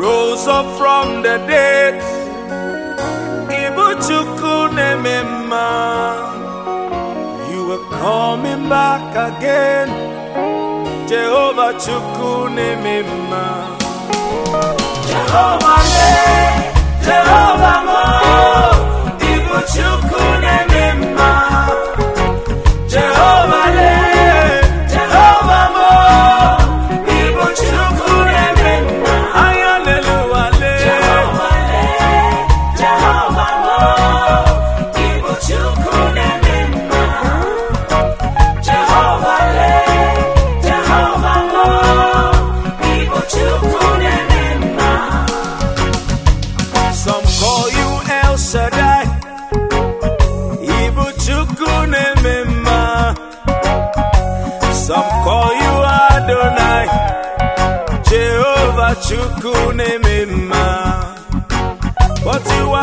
rose up from the dead. Ibuchukunemema, you were coming back again. Jehovah Chukwu na-eme mma, Jehovah, Jehovah. chukwu na-eme mma kpọtiwa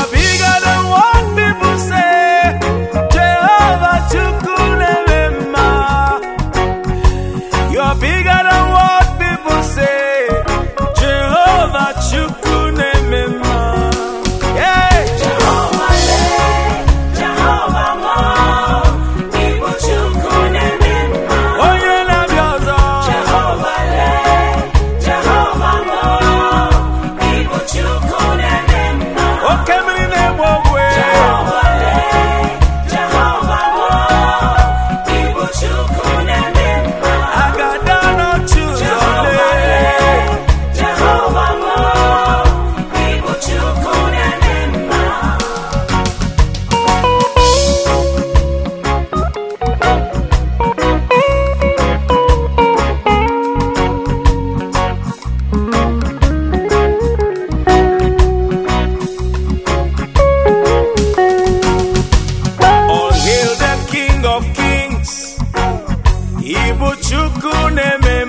Ibu Chukwu na-eme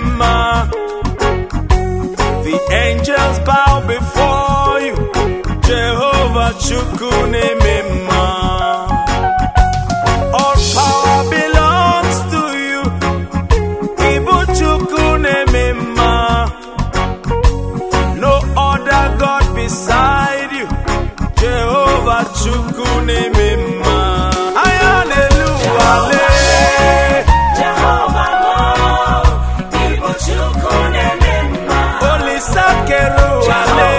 The angels bow before you. Jehovah Chukwu na-eme All power belongs to you. Ibu Chukwu na-eme No other God beside you. Jehovah Chukwu Chalo.